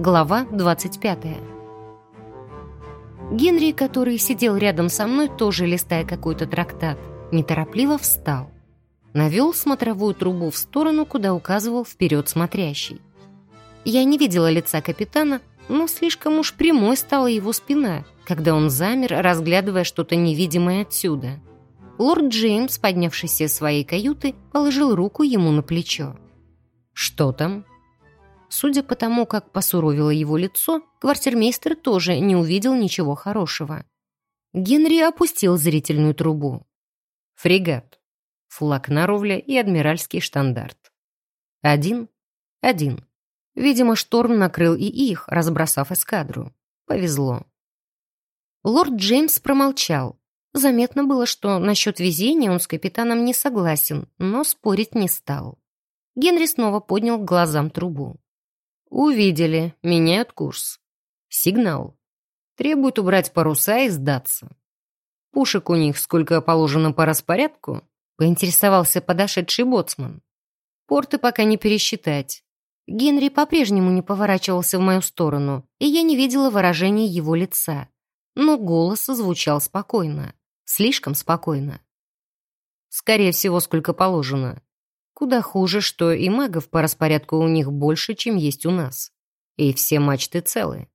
Глава 25. Генри, который сидел рядом со мной, тоже листая какой-то трактат, неторопливо встал. Навел смотровую трубу в сторону, куда указывал вперед смотрящий. Я не видела лица капитана, но слишком уж прямой стала его спина, когда он замер, разглядывая что-то невидимое отсюда. Лорд Джеймс, поднявшийся из своей каюты, положил руку ему на плечо. «Что там?» Судя по тому, как посуровило его лицо, квартирмейстер тоже не увидел ничего хорошего. Генри опустил зрительную трубу. Фрегат. Флаг на ровле и адмиральский штандарт. Один? Один. Видимо, шторм накрыл и их, разбросав эскадру. Повезло. Лорд Джеймс промолчал. Заметно было, что насчет везения он с капитаном не согласен, но спорить не стал. Генри снова поднял к глазам трубу. Увидели, меняют курс. Сигнал. Требуют убрать паруса и сдаться. Пушек у них сколько положено по распорядку, поинтересовался подошедший боцман. Порты пока не пересчитать. Генри по-прежнему не поворачивался в мою сторону, и я не видела выражения его лица. Но голос звучал спокойно. Слишком спокойно. Скорее всего, сколько положено. Куда хуже, что и магов по распорядку у них больше, чем есть у нас. И все мачты целы.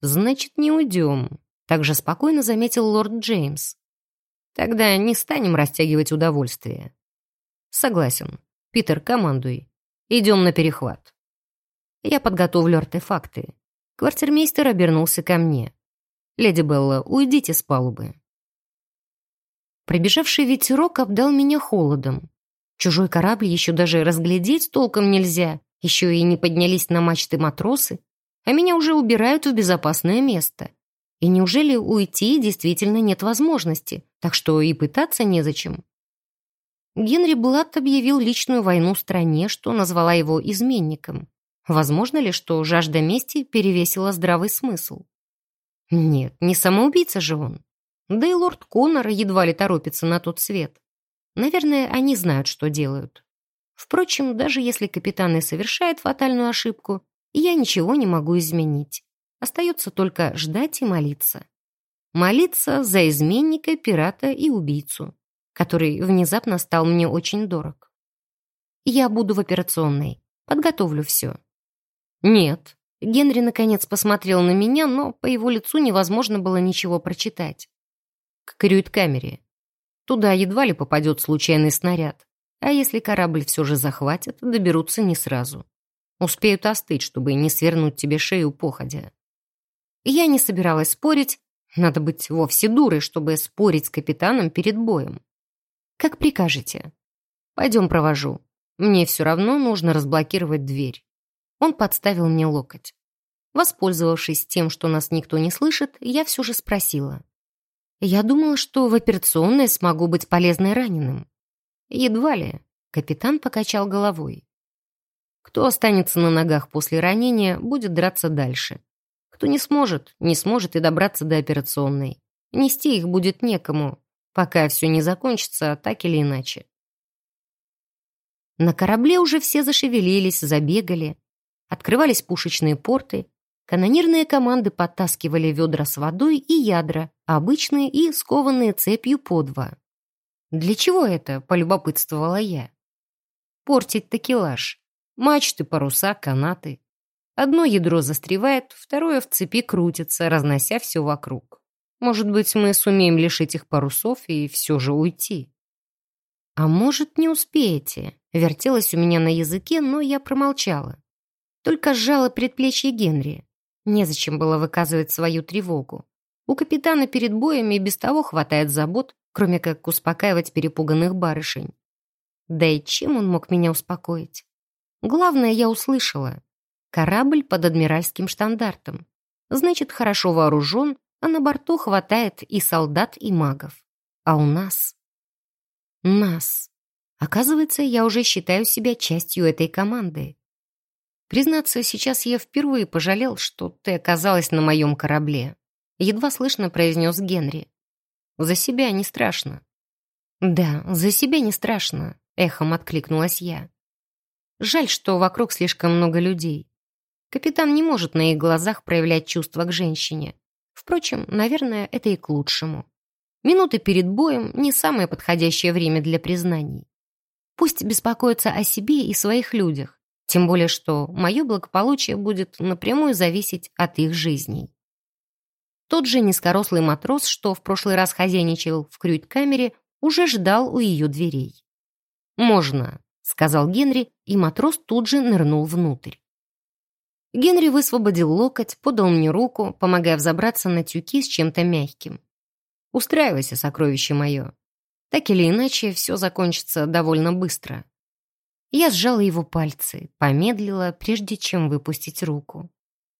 Значит, не уйдем, также спокойно заметил лорд Джеймс. Тогда не станем растягивать удовольствие. Согласен. Питер, командуй. Идем на перехват. Я подготовлю артефакты. Квартирмейстер обернулся ко мне. «Леди Белла, уйдите с палубы». Пробежавший ветерок обдал меня холодом. Чужой корабль еще даже разглядеть толком нельзя, еще и не поднялись на мачты матросы, а меня уже убирают в безопасное место. И неужели уйти действительно нет возможности, так что и пытаться незачем? Генри Блатт объявил личную войну стране, что назвала его изменником. Возможно ли, что жажда мести перевесила здравый смысл? Нет, не самоубийца же он. Да и лорд Коннор едва ли торопится на тот свет. Наверное, они знают, что делают. Впрочем, даже если капитан и совершает фатальную ошибку, я ничего не могу изменить. Остается только ждать и молиться. Молиться за изменника, пирата и убийцу, который внезапно стал мне очень дорог. Я буду в операционной, подготовлю все. Нет. Генри наконец посмотрел на меня, но по его лицу невозможно было ничего прочитать. К кают-камере. Туда едва ли попадет случайный снаряд. А если корабль все же захватят, доберутся не сразу. Успеют остыть, чтобы не свернуть тебе шею походя. Я не собиралась спорить. Надо быть вовсе дурой, чтобы спорить с капитаном перед боем. Как прикажете. Пойдем провожу. Мне все равно нужно разблокировать дверь. Он подставил мне локоть. Воспользовавшись тем, что нас никто не слышит, я все же спросила. Я думала, что в операционной смогу быть полезной раненым. Едва ли. Капитан покачал головой. Кто останется на ногах после ранения, будет драться дальше. Кто не сможет, не сможет и добраться до операционной. Нести их будет некому, пока все не закончится, так или иначе. На корабле уже все зашевелились, забегали. Открывались пушечные порты, Канонирные команды подтаскивали ведра с водой и ядра, обычные и скованные цепью по два. «Для чего это?» — полюбопытствовала я. «Портить такелаж. Мачты, паруса, канаты. Одно ядро застревает, второе в цепи крутится, разнося все вокруг. Может быть, мы сумеем лишить их парусов и все же уйти?» «А может, не успеете?» — вертелась у меня на языке, но я промолчала. Только сжала предплечье Генри. Незачем было выказывать свою тревогу. У капитана перед боем и без того хватает забот, кроме как успокаивать перепуганных барышень. Да и чем он мог меня успокоить? Главное, я услышала. Корабль под адмиральским штандартом. Значит, хорошо вооружен, а на борту хватает и солдат, и магов. А у нас... Нас. Оказывается, я уже считаю себя частью этой команды. Признаться, сейчас я впервые пожалел, что ты оказалась на моем корабле. Едва слышно произнес Генри. За себя не страшно. Да, за себя не страшно, эхом откликнулась я. Жаль, что вокруг слишком много людей. Капитан не может на их глазах проявлять чувства к женщине. Впрочем, наверное, это и к лучшему. Минуты перед боем — не самое подходящее время для признаний. Пусть беспокоятся о себе и своих людях, тем более что мое благополучие будет напрямую зависеть от их жизней. Тот же низкорослый матрос, что в прошлый раз хозяйничал в крюйт-камере, уже ждал у ее дверей. «Можно», — сказал Генри, и матрос тут же нырнул внутрь. Генри высвободил локоть, подал мне руку, помогая взобраться на тюки с чем-то мягким. «Устраивайся, сокровище мое. Так или иначе, все закончится довольно быстро». Я сжала его пальцы, помедлила, прежде чем выпустить руку.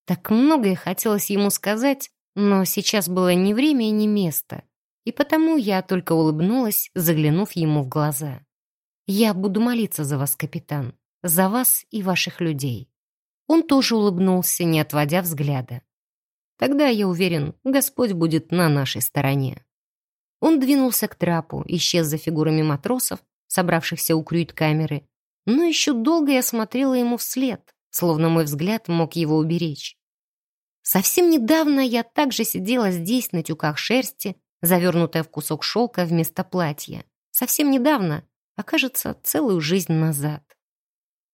Так многое хотелось ему сказать, но сейчас было ни время ни место, и потому я только улыбнулась, заглянув ему в глаза. «Я буду молиться за вас, капитан, за вас и ваших людей». Он тоже улыбнулся, не отводя взгляда. «Тогда, я уверен, Господь будет на нашей стороне». Он двинулся к трапу, исчез за фигурами матросов, собравшихся у крюит-камеры, но еще долго я смотрела ему вслед, словно мой взгляд мог его уберечь. Совсем недавно я также сидела здесь на тюках шерсти, завернутая в кусок шелка вместо платья. Совсем недавно, а кажется, целую жизнь назад.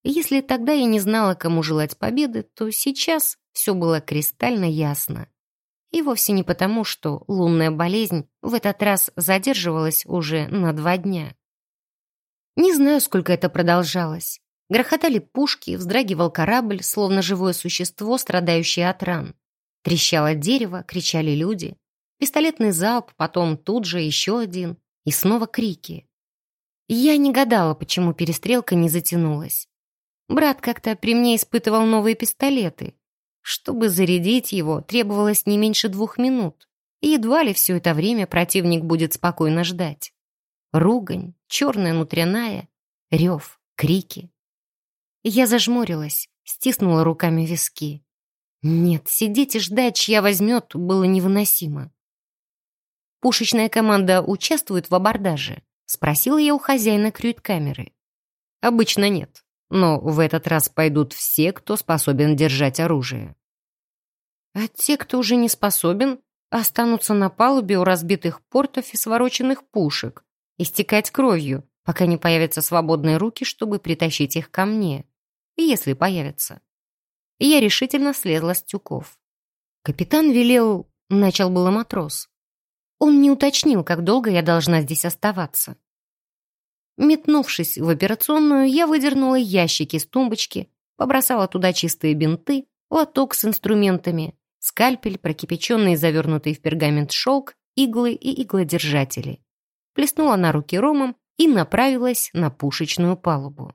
Если тогда я не знала, кому желать победы, то сейчас все было кристально ясно. И вовсе не потому, что лунная болезнь в этот раз задерживалась уже на два дня. Не знаю, сколько это продолжалось. Грохотали пушки, вздрагивал корабль, словно живое существо, страдающее от ран. Трещало дерево, кричали люди. Пистолетный залп, потом тут же еще один. И снова крики. Я не гадала, почему перестрелка не затянулась. Брат как-то при мне испытывал новые пистолеты. Чтобы зарядить его, требовалось не меньше двух минут. И едва ли все это время противник будет спокойно ждать. Ругань, черная внутренняя, рев, крики. Я зажмурилась, стиснула руками виски. Нет, сидеть и ждать, чья возьмет, было невыносимо. «Пушечная команда участвует в абордаже?» — спросила я у хозяина крюит-камеры. «Обычно нет, но в этот раз пойдут все, кто способен держать оружие». «А те, кто уже не способен, останутся на палубе у разбитых портов и свороченных пушек, истекать кровью, пока не появятся свободные руки, чтобы притащить их ко мне, если появятся» я решительно слезла с тюков. Капитан велел... Начал было матрос. Он не уточнил, как долго я должна здесь оставаться. Метнувшись в операционную, я выдернула ящики с тумбочки, побросала туда чистые бинты, лоток с инструментами, скальпель, прокипяченный и завернутый в пергамент шелк, иглы и иглодержатели. Плеснула на руки ромом и направилась на пушечную палубу.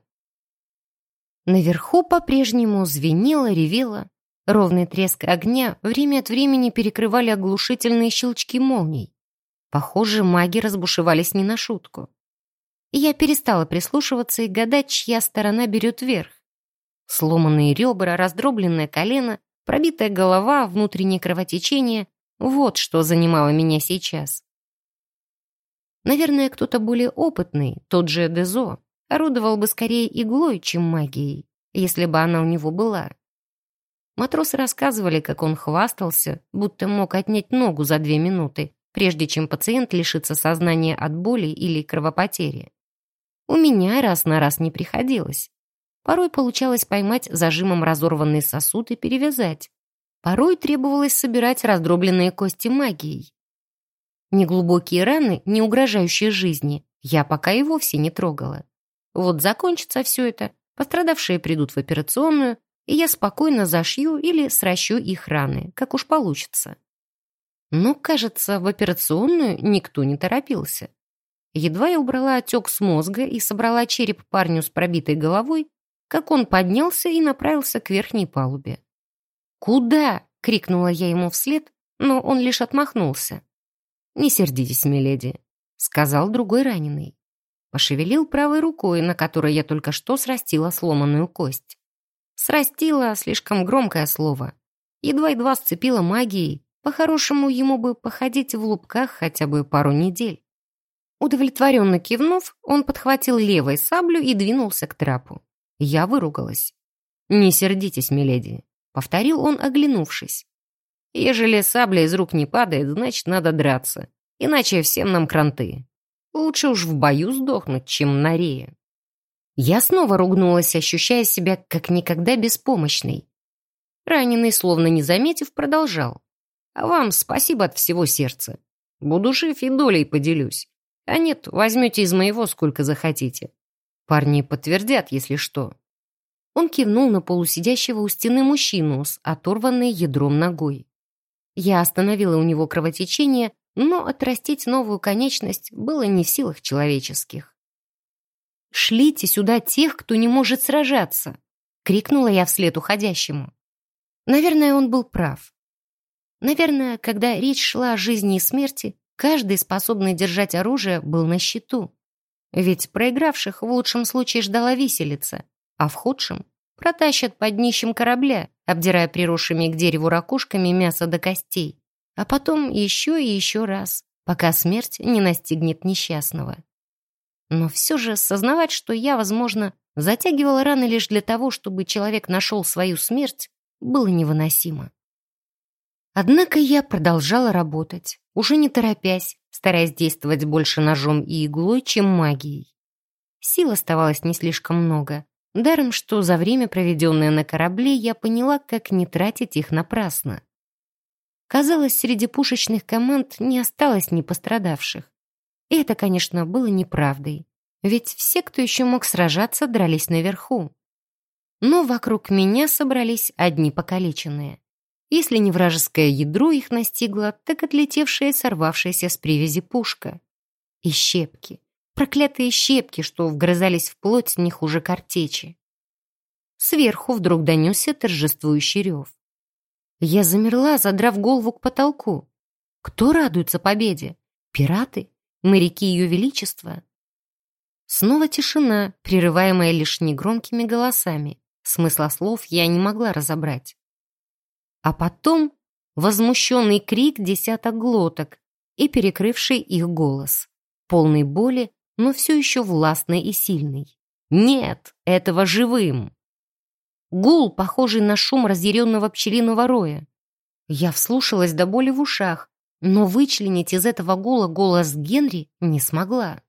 Наверху по-прежнему звенело, ревело. Ровный треск огня время от времени перекрывали оглушительные щелчки молний. Похоже, маги разбушевались не на шутку. я перестала прислушиваться и гадать, чья сторона берет верх. Сломанные ребра, раздробленное колено, пробитая голова, внутреннее кровотечение — вот что занимало меня сейчас. Наверное, кто-то более опытный, тот же Дезо, орудовал бы скорее иглой, чем магией, если бы она у него была. Матросы рассказывали, как он хвастался, будто мог отнять ногу за две минуты, прежде чем пациент лишится сознания от боли или кровопотери. У меня раз на раз не приходилось. Порой получалось поймать зажимом разорванный сосуд и перевязать. Порой требовалось собирать раздробленные кости магией. Неглубокие раны, не угрожающие жизни, я пока и вовсе не трогала. Вот закончится все это, пострадавшие придут в операционную, и я спокойно зашью или сращу их раны, как уж получится. Но, кажется, в операционную никто не торопился. Едва я убрала отек с мозга и собрала череп парню с пробитой головой, как он поднялся и направился к верхней палубе. «Куда?» — крикнула я ему вслед, но он лишь отмахнулся. «Не сердитесь, миледи», — сказал другой раненый. Пошевелил правой рукой, на которой я только что срастила сломанную кость. Срастила — слишком громкое слово. Едва-едва сцепила магией. По-хорошему, ему бы походить в лупках хотя бы пару недель. Удовлетворенно кивнув, он подхватил левой саблю и двинулся к трапу. Я выругалась. «Не сердитесь, миледи. Повторил он, оглянувшись. Ежели сабля из рук не падает, значит, надо драться. Иначе всем нам кранты. Лучше уж в бою сдохнуть, чем на рее. Я снова ругнулась, ощущая себя как никогда беспомощной. Раненый, словно не заметив, продолжал. «А вам спасибо от всего сердца. Буду жив и долей поделюсь. А нет, возьмете из моего сколько захотите. Парни подтвердят, если что». Он кивнул на полусидящего у стены мужчину с оторванной ядром ногой. Я остановила у него кровотечение, но отрастить новую конечность было не в силах человеческих. «Шлите сюда тех, кто не может сражаться!» — крикнула я вслед уходящему. Наверное, он был прав. Наверное, когда речь шла о жизни и смерти, каждый, способный держать оружие, был на счету. Ведь проигравших в лучшем случае ждала виселица, а в худшем протащат под днищем корабля, обдирая приросшими к дереву ракушками мясо до костей. А потом еще и еще раз, пока смерть не настигнет несчастного. Но все же сознавать, что я, возможно, затягивала раны лишь для того, чтобы человек нашел свою смерть, было невыносимо. Однако я продолжала работать, уже не торопясь, стараясь действовать больше ножом и иглой, чем магией. Сил оставалось не слишком много, даром что за время, проведенное на корабле, я поняла, как не тратить их напрасно. Казалось, среди пушечных команд не осталось ни пострадавших. И это, конечно, было неправдой, ведь все, кто еще мог сражаться, дрались наверху но вокруг меня собрались одни покалеченные. Если не вражеское ядро их настигло, так отлетевшая сорвавшаяся с привязи пушка. И щепки. Проклятые щепки, что вгрызались в плоть не хуже картечи. Сверху вдруг донесся торжествующий рев. Я замерла, задрав голову к потолку. Кто радуется победе? Пираты? Моряки Ее Величества? Снова тишина, прерываемая лишь негромкими голосами. Смысла слов я не могла разобрать. А потом возмущенный крик десяток глоток и перекрывший их голос. Полный боли, но все еще властный и сильный. «Нет, этого живым!» Гул, похожий на шум разъяренного пчелиного роя. Я вслушалась до боли в ушах, но вычленить из этого гула голос Генри не смогла.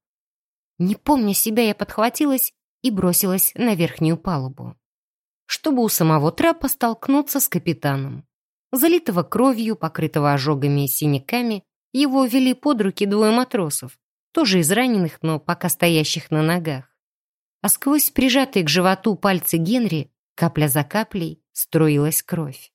Не помня себя, я подхватилась и бросилась на верхнюю палубу чтобы у самого трапа столкнуться с капитаном. Залитого кровью, покрытого ожогами и синяками, его вели под руки двое матросов, тоже из раненых, но пока стоящих на ногах. А сквозь прижатые к животу пальцы Генри, капля за каплей, строилась кровь.